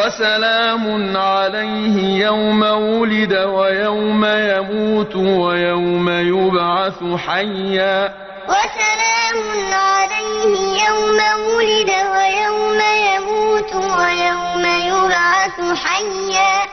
وسلام عليه يوم ولد ويوم يموت ويوم يبعث حيا. وسلام عليه يوم ولد ويوم يموت ويوم يبعث حيا.